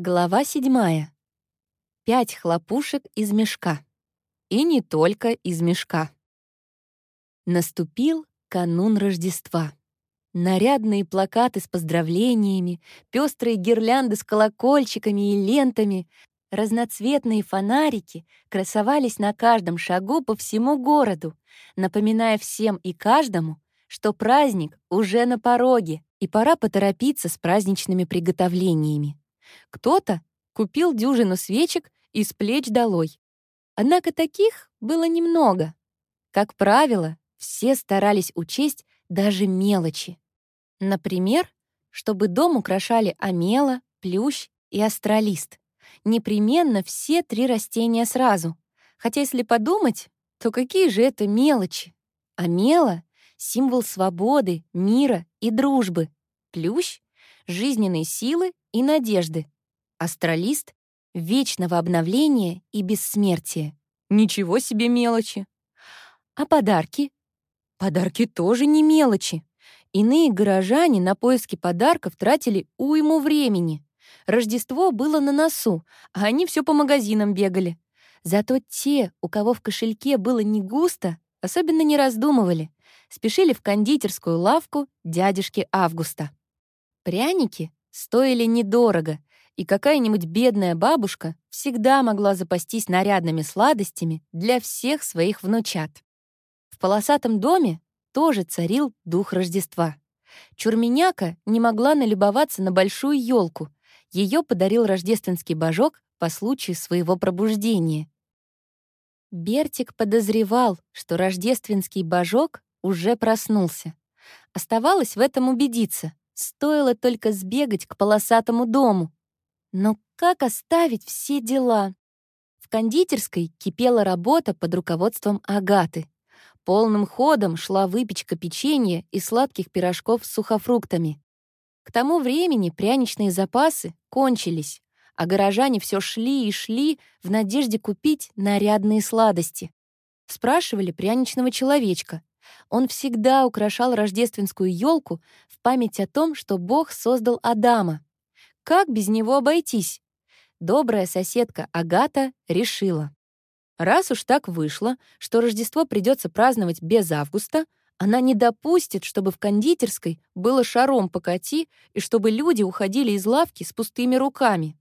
Глава седьмая. Пять хлопушек из мешка. И не только из мешка. Наступил канун Рождества. Нарядные плакаты с поздравлениями, пестрые гирлянды с колокольчиками и лентами, разноцветные фонарики красовались на каждом шагу по всему городу, напоминая всем и каждому, что праздник уже на пороге, и пора поторопиться с праздничными приготовлениями. Кто-то купил дюжину свечек и с плеч долой. Однако таких было немного. Как правило, все старались учесть даже мелочи. Например, чтобы дом украшали амела, плющ и астролист. Непременно все три растения сразу. Хотя, если подумать, то какие же это мелочи? Амела — символ свободы, мира и дружбы. Плющ — жизненной силы и надежды. Астралист — вечного обновления и бессмертия. Ничего себе мелочи. А подарки? Подарки тоже не мелочи. Иные горожане на поиски подарков тратили уйму времени. Рождество было на носу, а они все по магазинам бегали. Зато те, у кого в кошельке было не густо, особенно не раздумывали, спешили в кондитерскую лавку дядюшки Августа. Пряники стоили недорого, и какая-нибудь бедная бабушка всегда могла запастись нарядными сладостями для всех своих внучат. В полосатом доме тоже царил дух Рождества. Чурменяка не могла налюбоваться на большую елку. Ее подарил рождественский божок по случаю своего пробуждения. Бертик подозревал, что рождественский божок уже проснулся. Оставалось в этом убедиться. Стоило только сбегать к полосатому дому. Но как оставить все дела? В кондитерской кипела работа под руководством Агаты. Полным ходом шла выпечка печенья и сладких пирожков с сухофруктами. К тому времени пряничные запасы кончились, а горожане все шли и шли в надежде купить нарядные сладости. Спрашивали пряничного человечка, он всегда украшал рождественскую елку в память о том, что Бог создал Адама. Как без него обойтись? Добрая соседка Агата решила. Раз уж так вышло, что Рождество придется праздновать без августа, она не допустит, чтобы в кондитерской было шаром покати и чтобы люди уходили из лавки с пустыми руками.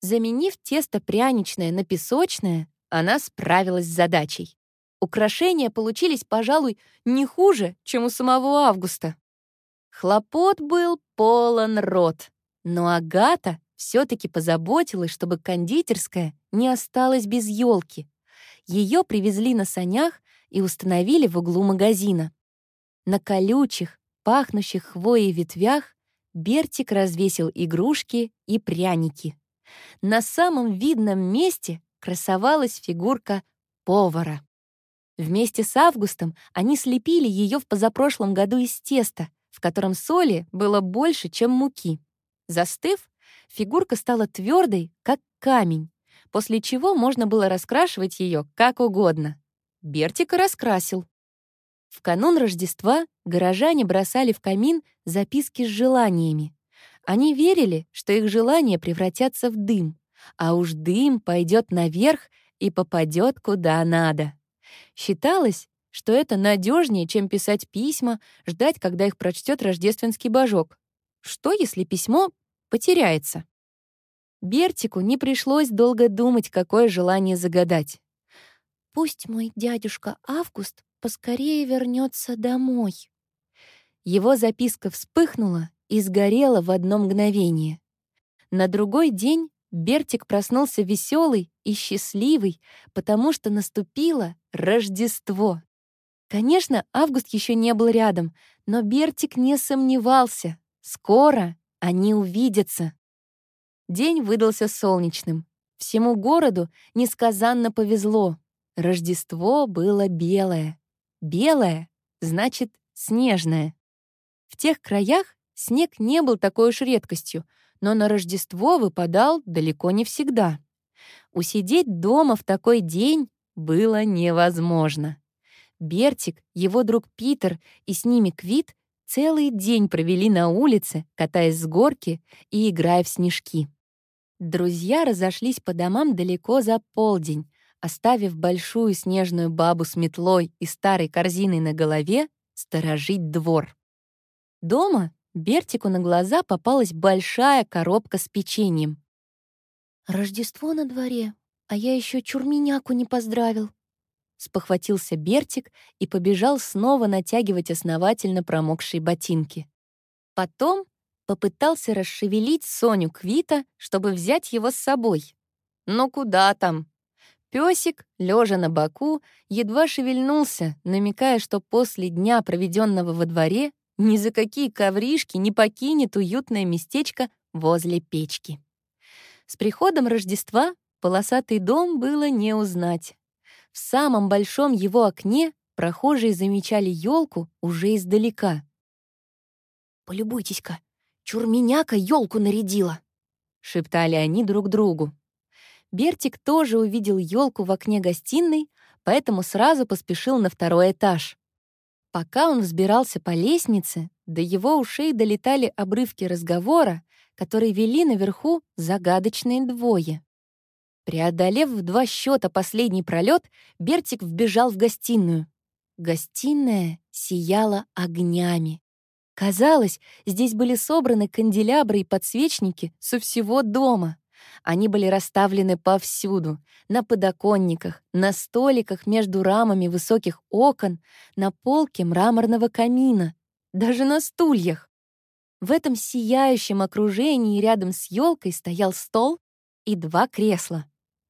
Заменив тесто пряничное на песочное, она справилась с задачей. Украшения получились, пожалуй, не хуже, чем у самого Августа. Хлопот был полон рот, но Агата все-таки позаботилась, чтобы кондитерская не осталась без елки. Ее привезли на санях и установили в углу магазина. На колючих, пахнущих хвоей ветвях Бертик развесил игрушки и пряники. На самом видном месте красовалась фигурка повара. Вместе с Августом они слепили ее в позапрошлом году из теста, в котором соли было больше, чем муки. Застыв, фигурка стала твердой, как камень, после чего можно было раскрашивать ее как угодно. Бертика раскрасил. В канун Рождества горожане бросали в камин записки с желаниями. Они верили, что их желания превратятся в дым, а уж дым пойдет наверх и попадет куда надо. Считалось, что это надежнее, чем писать письма, ждать, когда их прочтет рождественский божок. Что, если письмо потеряется? Бертику не пришлось долго думать, какое желание загадать. «Пусть мой дядюшка Август поскорее вернется домой». Его записка вспыхнула и сгорела в одно мгновение. На другой день Бертик проснулся веселый и счастливый, потому что наступило Рождество. Конечно, Август еще не был рядом, но Бертик не сомневался. Скоро они увидятся. День выдался солнечным. Всему городу несказанно повезло. Рождество было белое. Белое — значит снежное. В тех краях снег не был такой уж редкостью, но на Рождество выпадал далеко не всегда. Усидеть дома в такой день было невозможно. Бертик, его друг Питер и с ними Квит целый день провели на улице, катаясь с горки и играя в снежки. Друзья разошлись по домам далеко за полдень, оставив большую снежную бабу с метлой и старой корзиной на голове сторожить двор. Дома Бертику на глаза попалась большая коробка с печеньем. «Рождество на дворе, а я еще чурменяку не поздравил», спохватился Бертик и побежал снова натягивать основательно промокшие ботинки. Потом попытался расшевелить Соню Квита, чтобы взять его с собой. Но куда там? Песик, лежа на боку, едва шевельнулся, намекая, что после дня, проведенного во дворе, ни за какие ковришки не покинет уютное местечко возле печки. С приходом Рождества полосатый дом было не узнать. В самом большом его окне прохожие замечали елку уже издалека. «Полюбуйтесь-ка, чурменяка елку нарядила!» — шептали они друг другу. Бертик тоже увидел елку в окне гостиной, поэтому сразу поспешил на второй этаж. Пока он взбирался по лестнице, до его ушей долетали обрывки разговора, которые вели наверху загадочные двое. Преодолев в два счета последний пролет, Бертик вбежал в гостиную. Гостиная сияла огнями. Казалось, здесь были собраны канделябры и подсвечники со всего дома. Они были расставлены повсюду — на подоконниках, на столиках между рамами высоких окон, на полке мраморного камина, даже на стульях. В этом сияющем окружении рядом с елкой стоял стол и два кресла.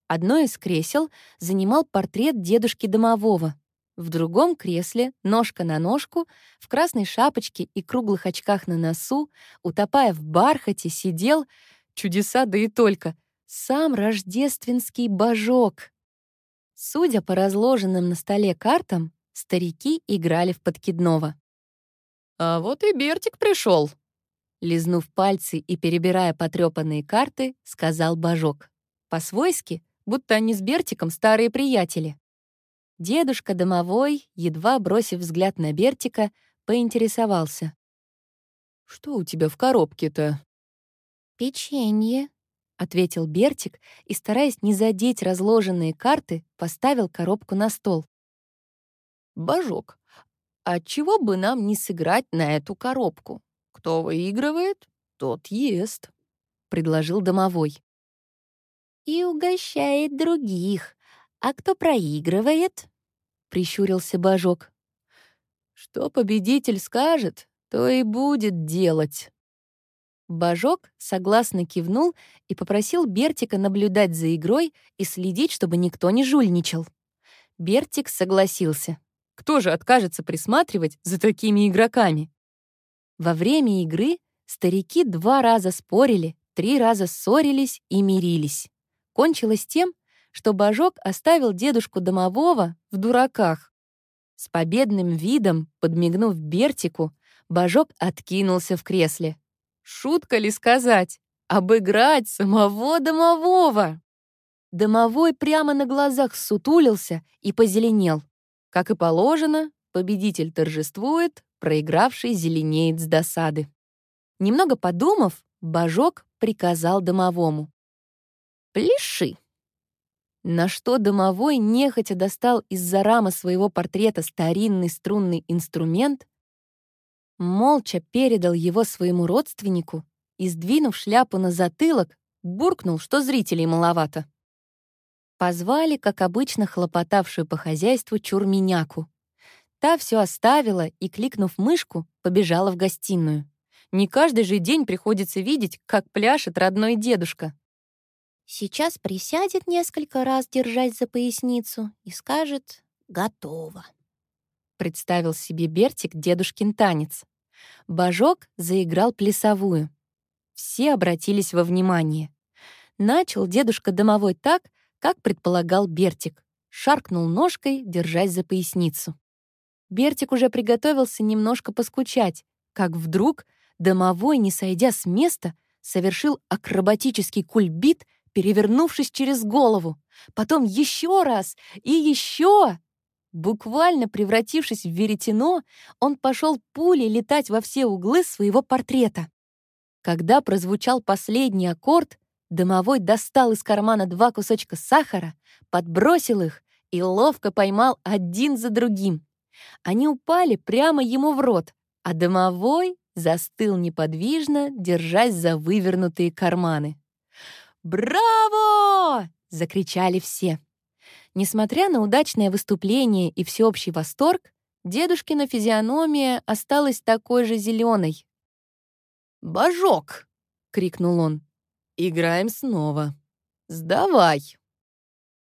Одно из кресел занимал портрет дедушки домового. В другом кресле, ножка на ножку, в красной шапочке и круглых очках на носу, утопая в бархате, сидел Чудеса, да и только. Сам рождественский божок. Судя по разложенным на столе картам, старики играли в подкидного. «А вот и Бертик пришел», Лизнув пальцы и перебирая потрепанные карты, сказал божок. По-свойски, будто они с Бертиком старые приятели. Дедушка домовой, едва бросив взгляд на Бертика, поинтересовался. «Что у тебя в коробке-то?» «Печенье», — ответил Бертик и, стараясь не задеть разложенные карты, поставил коробку на стол. «Божок, а чего бы нам не сыграть на эту коробку? Кто выигрывает, тот ест», — предложил домовой. «И угощает других. А кто проигрывает?» — прищурился Божок. «Что победитель скажет, то и будет делать», Божок согласно кивнул и попросил Бертика наблюдать за игрой и следить, чтобы никто не жульничал. Бертик согласился. Кто же откажется присматривать за такими игроками? Во время игры старики два раза спорили, три раза ссорились и мирились. Кончилось тем, что Божок оставил дедушку домового в дураках. С победным видом, подмигнув Бертику, Божок откинулся в кресле. Шутка ли сказать? Обыграть самого домового! Домовой прямо на глазах сутулился и позеленел. Как и положено, победитель торжествует, проигравший зеленеет с досады. Немного подумав, Божок приказал домовому. «Пляши!» На что домовой нехотя достал из-за рамы своего портрета старинный струнный инструмент, молча передал его своему родственнику и, сдвинув шляпу на затылок, буркнул, что зрителей маловато. Позвали, как обычно, хлопотавшую по хозяйству чурменяку. Та все оставила и, кликнув мышку, побежала в гостиную. Не каждый же день приходится видеть, как пляшет родной дедушка. Сейчас присядет несколько раз, держать за поясницу, и скажет «готово» представил себе Бертик дедушкин танец. Божок заиграл плясовую. Все обратились во внимание. Начал дедушка домовой так, как предполагал Бертик. Шаркнул ножкой, держась за поясницу. Бертик уже приготовился немножко поскучать, как вдруг домовой, не сойдя с места, совершил акробатический кульбит, перевернувшись через голову. Потом еще раз и еще. Буквально превратившись в веретено, он пошел пулей летать во все углы своего портрета. Когда прозвучал последний аккорд, Домовой достал из кармана два кусочка сахара, подбросил их и ловко поймал один за другим. Они упали прямо ему в рот, а домовой застыл неподвижно, держась за вывернутые карманы. «Браво!» — закричали все. Несмотря на удачное выступление и всеобщий восторг, дедушкина физиономия осталась такой же зеленой. «Божок!» — крикнул он. «Играем снова. Сдавай!»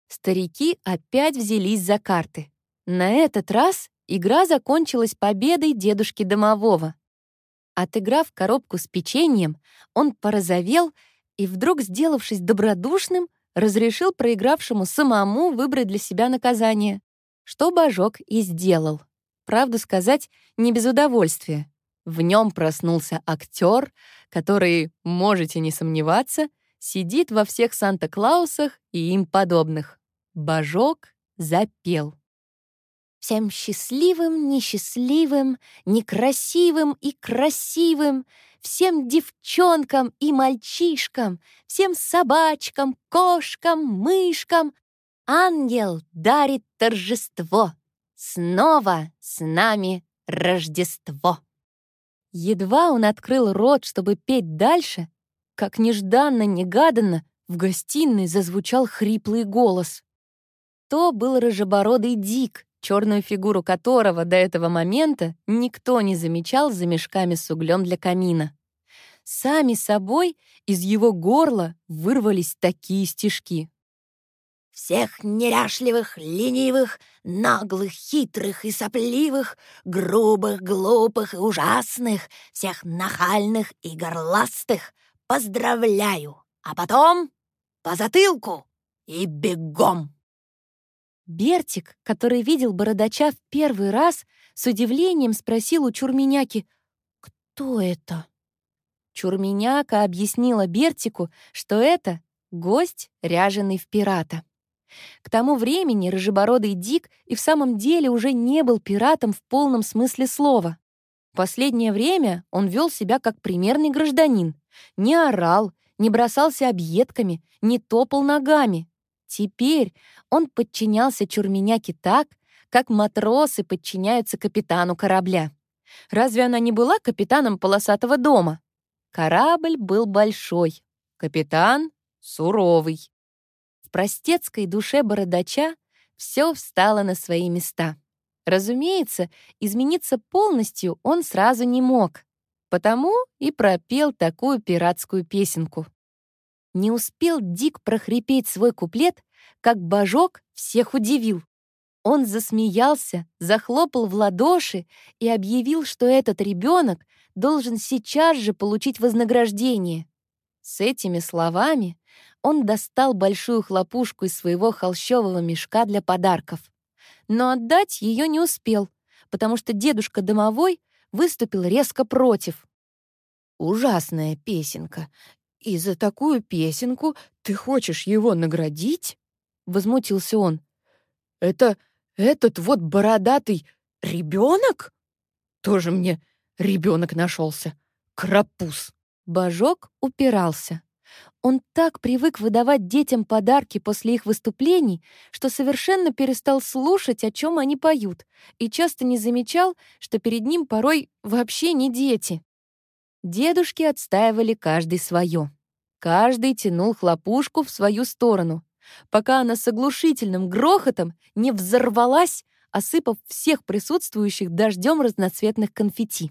Старики опять взялись за карты. На этот раз игра закончилась победой дедушки домового. Отыграв коробку с печеньем, он порозовел и, вдруг сделавшись добродушным, разрешил проигравшему самому выбрать для себя наказание, что Божок и сделал. Правду сказать, не без удовольствия. В нем проснулся актер, который, можете не сомневаться, сидит во всех Санта-Клаусах и им подобных. Божок запел. Всем счастливым, несчастливым, некрасивым и красивым, всем девчонкам и мальчишкам, всем собачкам, кошкам, мышкам. Ангел дарит торжество. Снова с нами Рождество. Едва он открыл рот, чтобы петь дальше, как нежданно-негаданно в гостиной зазвучал хриплый голос. То был рыжебородый Дик, черную фигуру которого до этого момента никто не замечал за мешками с углем для камина. Сами собой из его горла вырвались такие стишки. Всех неряшливых, ленивых, наглых, хитрых и сопливых, грубых, глупых и ужасных, всех нахальных и горластых поздравляю, а потом по затылку и бегом. Бертик, который видел бородача в первый раз, с удивлением спросил у Чурменяки, «Кто это?» Чурменяка объяснила Бертику, что это гость, ряженый в пирата. К тому времени рыжебородый Дик и в самом деле уже не был пиратом в полном смысле слова. В последнее время он вел себя как примерный гражданин. Не орал, не бросался объедками, не топал ногами. Теперь он подчинялся Чурменяке так, как матросы подчиняются капитану корабля. Разве она не была капитаном полосатого дома? Корабль был большой, капитан — суровый. В простецкой душе бородача все встало на свои места. Разумеется, измениться полностью он сразу не мог, потому и пропел такую пиратскую песенку. Не успел Дик прохрипеть свой куплет, как Божок всех удивил. Он засмеялся, захлопал в ладоши и объявил, что этот ребенок должен сейчас же получить вознаграждение. С этими словами он достал большую хлопушку из своего холщового мешка для подарков. Но отдать ее не успел, потому что дедушка домовой выступил резко против. «Ужасная песенка. И за такую песенку ты хочешь его наградить?» — возмутился он. «Это этот вот бородатый ребенок? Тоже мне ребенок нашелся. Крапуз!» Божок упирался. Он так привык выдавать детям подарки после их выступлений, что совершенно перестал слушать, о чем они поют, и часто не замечал, что перед ним порой вообще не дети. Дедушки отстаивали каждый свое. Каждый тянул хлопушку в свою сторону, пока она с оглушительным грохотом не взорвалась, осыпав всех присутствующих дождем разноцветных конфетти.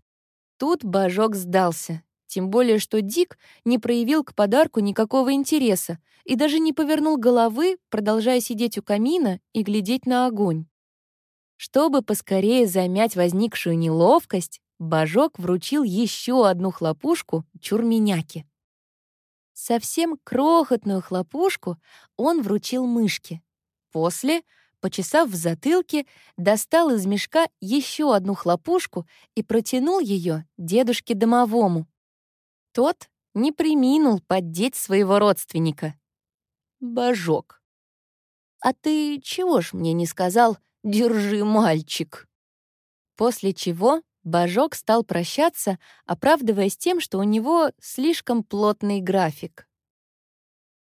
Тут Божок сдался, тем более что Дик не проявил к подарку никакого интереса и даже не повернул головы, продолжая сидеть у камина и глядеть на огонь. Чтобы поскорее замять возникшую неловкость, Божок вручил еще одну хлопушку чурменяке. Совсем крохотную хлопушку он вручил мышке. После, почесав в затылке, достал из мешка еще одну хлопушку и протянул ее дедушке домовому. Тот не приминул поддеть своего родственника. «Божок, а ты чего ж мне не сказал «держи, мальчик»?» После чего Божок стал прощаться, оправдываясь тем, что у него слишком плотный график.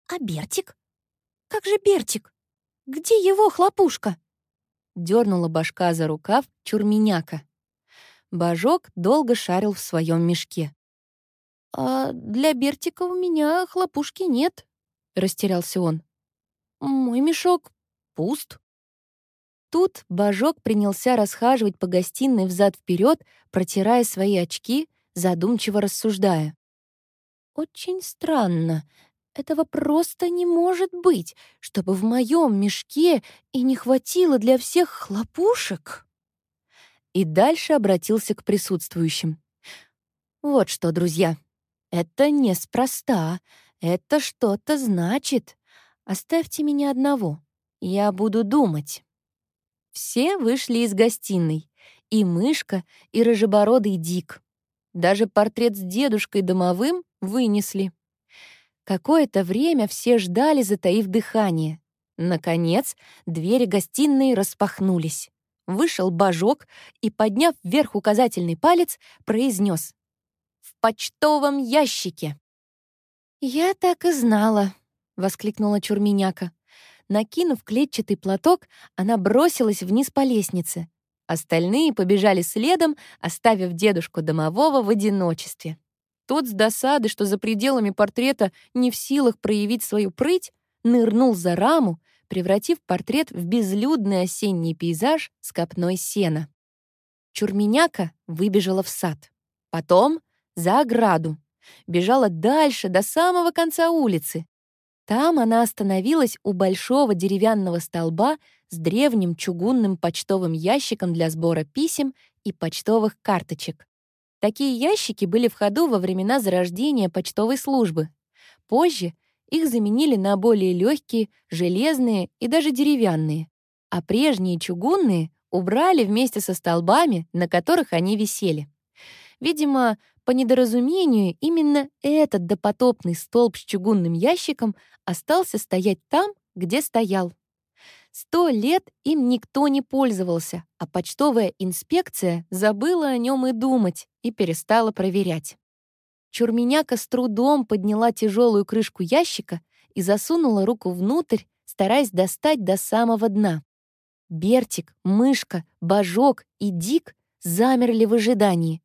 А Бертик? Как же Бертик? Где его хлопушка? Дернула башка за рукав чурменяка. Божок долго шарил в своем мешке. «А для Бертика у меня хлопушки нет», — растерялся он. «Мой мешок пуст». Тут Божок принялся расхаживать по гостиной взад вперед, протирая свои очки, задумчиво рассуждая. «Очень странно. Этого просто не может быть, чтобы в моем мешке и не хватило для всех хлопушек». И дальше обратился к присутствующим. «Вот что, друзья, это неспроста, это что-то значит. Оставьте меня одного, я буду думать». Все вышли из гостиной. И мышка, и рыжебородый Дик. Даже портрет с дедушкой домовым вынесли. Какое-то время все ждали, затаив дыхание. Наконец, двери гостиной распахнулись. Вышел божок и, подняв вверх указательный палец, произнес «В почтовом ящике!» «Я так и знала!» — воскликнула Чурменяка. Накинув клетчатый платок, она бросилась вниз по лестнице. Остальные побежали следом, оставив дедушку домового в одиночестве. Тот с досады, что за пределами портрета не в силах проявить свою прыть, нырнул за раму, превратив портрет в безлюдный осенний пейзаж с копной сена. Чурменяка выбежала в сад. Потом за ограду. Бежала дальше, до самого конца улицы. Там она остановилась у большого деревянного столба с древним чугунным почтовым ящиком для сбора писем и почтовых карточек. Такие ящики были в ходу во времена зарождения почтовой службы. Позже их заменили на более легкие, железные и даже деревянные, а прежние чугунные убрали вместе со столбами, на которых они висели. Видимо, по недоразумению, именно этот допотопный столб с чугунным ящиком остался стоять там, где стоял. Сто лет им никто не пользовался, а почтовая инспекция забыла о нем и думать, и перестала проверять. Чурменяка с трудом подняла тяжелую крышку ящика и засунула руку внутрь, стараясь достать до самого дна. Бертик, мышка, божок и дик замерли в ожидании.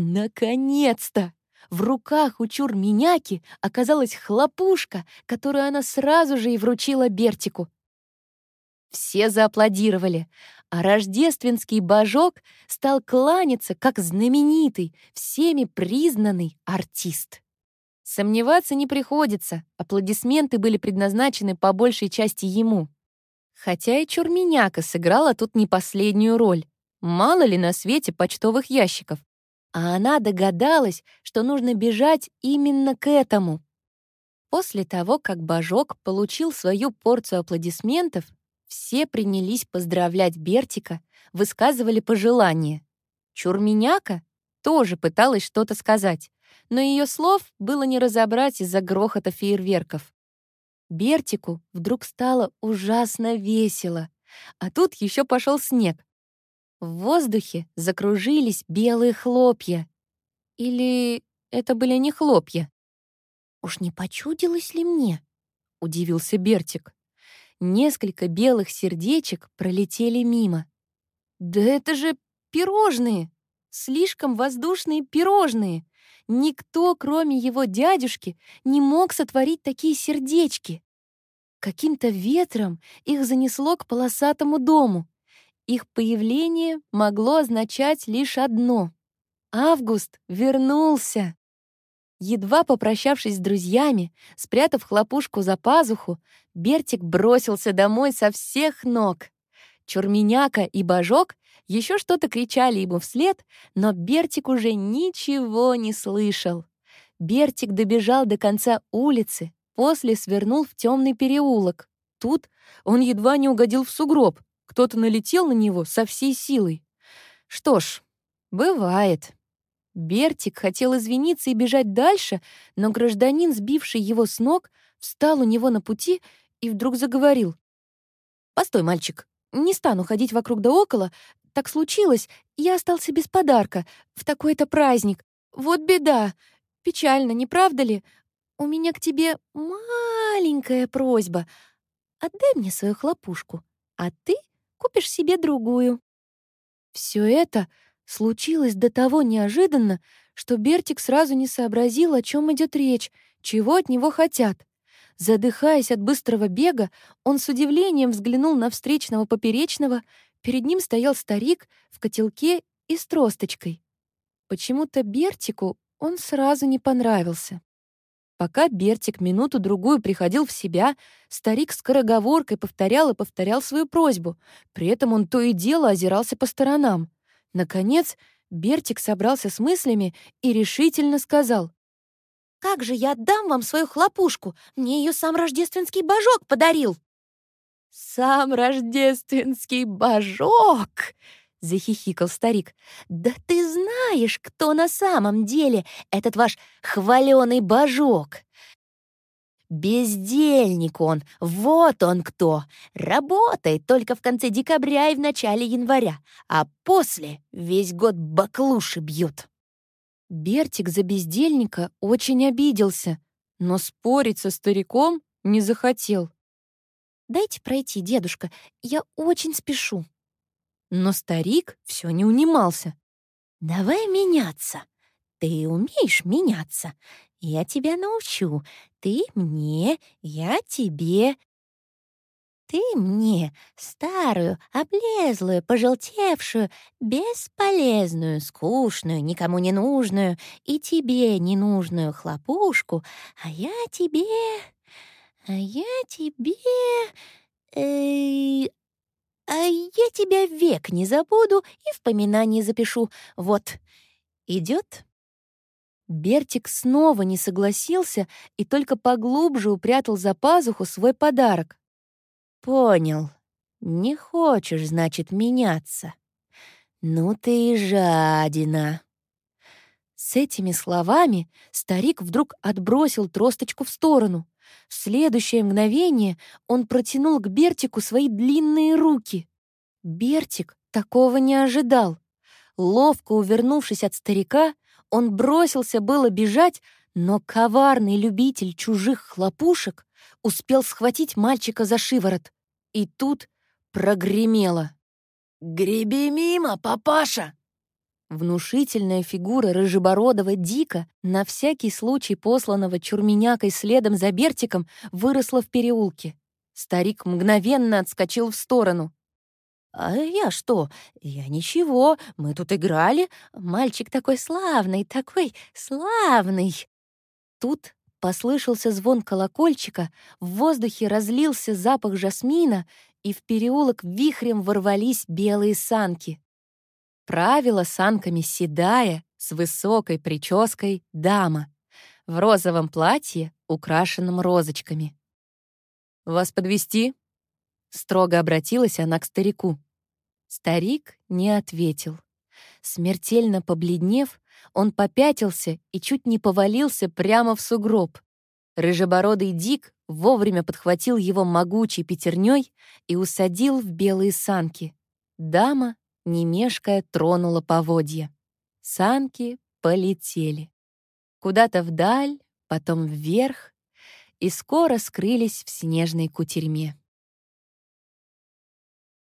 Наконец-то! В руках у Чурменяки оказалась хлопушка, которую она сразу же и вручила Бертику. Все зааплодировали, а рождественский божок стал кланяться, как знаменитый, всеми признанный артист. Сомневаться не приходится, аплодисменты были предназначены по большей части ему. Хотя и Чурменяка сыграла тут не последнюю роль. Мало ли на свете почтовых ящиков а она догадалась, что нужно бежать именно к этому. После того, как Божок получил свою порцию аплодисментов, все принялись поздравлять Бертика, высказывали пожелания. Чурменяка тоже пыталась что-то сказать, но ее слов было не разобрать из-за грохота фейерверков. Бертику вдруг стало ужасно весело, а тут еще пошел снег, в воздухе закружились белые хлопья. Или это были не хлопья? «Уж не почудилось ли мне?» — удивился Бертик. Несколько белых сердечек пролетели мимо. «Да это же пирожные! Слишком воздушные пирожные! Никто, кроме его дядюшки, не мог сотворить такие сердечки!» Каким-то ветром их занесло к полосатому дому. Их появление могло означать лишь одно — Август вернулся. Едва попрощавшись с друзьями, спрятав хлопушку за пазуху, Бертик бросился домой со всех ног. Чурменяка и Божок еще что-то кричали ему вслед, но Бертик уже ничего не слышал. Бертик добежал до конца улицы, после свернул в темный переулок. Тут он едва не угодил в сугроб. Кто-то налетел на него со всей силой. Что ж, бывает. Бертик хотел извиниться и бежать дальше, но гражданин, сбивший его с ног, встал у него на пути и вдруг заговорил. «Постой, мальчик, не стану ходить вокруг да около. Так случилось, я остался без подарка в такой-то праздник. Вот беда. Печально, не правда ли? у меня к тебе маленькая просьба. Отдай мне свою хлопушку, а ты купишь себе другую». Все это случилось до того неожиданно, что Бертик сразу не сообразил, о чем идет речь, чего от него хотят. Задыхаясь от быстрого бега, он с удивлением взглянул на встречного поперечного. Перед ним стоял старик в котелке и с тросточкой. Почему-то Бертику он сразу не понравился. Пока Бертик минуту-другую приходил в себя, старик скороговоркой повторял и повторял свою просьбу. При этом он то и дело озирался по сторонам. Наконец, Бертик собрался с мыслями и решительно сказал. «Как же я отдам вам свою хлопушку? Мне ее сам рождественский божок подарил!» «Сам рождественский божок!» — захихикал старик. «Да ты знаешь, кто на самом деле этот ваш хваленый божок!» Бездельник он, вот он кто. Работает только в конце декабря и в начале января, а после весь год баклуши бьет. Бертик за бездельника очень обиделся, но спорить со стариком не захотел. «Дайте пройти, дедушка, я очень спешу», но старик все не унимался. «Давай меняться. Ты умеешь меняться. Я тебя научу. Ты мне, я тебе. Ты мне старую, облезлую, пожелтевшую, бесполезную, скучную, никому не нужную и тебе ненужную хлопушку, а я тебе... А я тебе... Э, а я тебя век не забуду и в поминание запишу. Вот, идет. Бертик снова не согласился и только поглубже упрятал за пазуху свой подарок. «Понял. Не хочешь, значит, меняться. Ну ты и жадина». С этими словами старик вдруг отбросил тросточку в сторону. В следующее мгновение он протянул к Бертику свои длинные руки. Бертик такого не ожидал. Ловко увернувшись от старика, он бросился было бежать, но коварный любитель чужих хлопушек успел схватить мальчика за шиворот. И тут прогремело. «Греби мимо, папаша!» Внушительная фигура рыжебородого Дика, на всякий случай посланного чурменякой следом за Бертиком, выросла в переулке. Старик мгновенно отскочил в сторону. «А я что? Я ничего, мы тут играли. Мальчик такой славный, такой славный!» Тут послышался звон колокольчика, в воздухе разлился запах жасмина, и в переулок вихрем ворвались белые санки правила санками седая, с высокой прической дама в розовом платье, украшенном розочками. «Вас подвести? строго обратилась она к старику. Старик не ответил. Смертельно побледнев, он попятился и чуть не повалился прямо в сугроб. Рыжебородый Дик вовремя подхватил его могучей пятерней и усадил в белые санки. Дама не мешкая, тронула поводья. Санки полетели. Куда-то вдаль, потом вверх, и скоро скрылись в снежной кутерьме.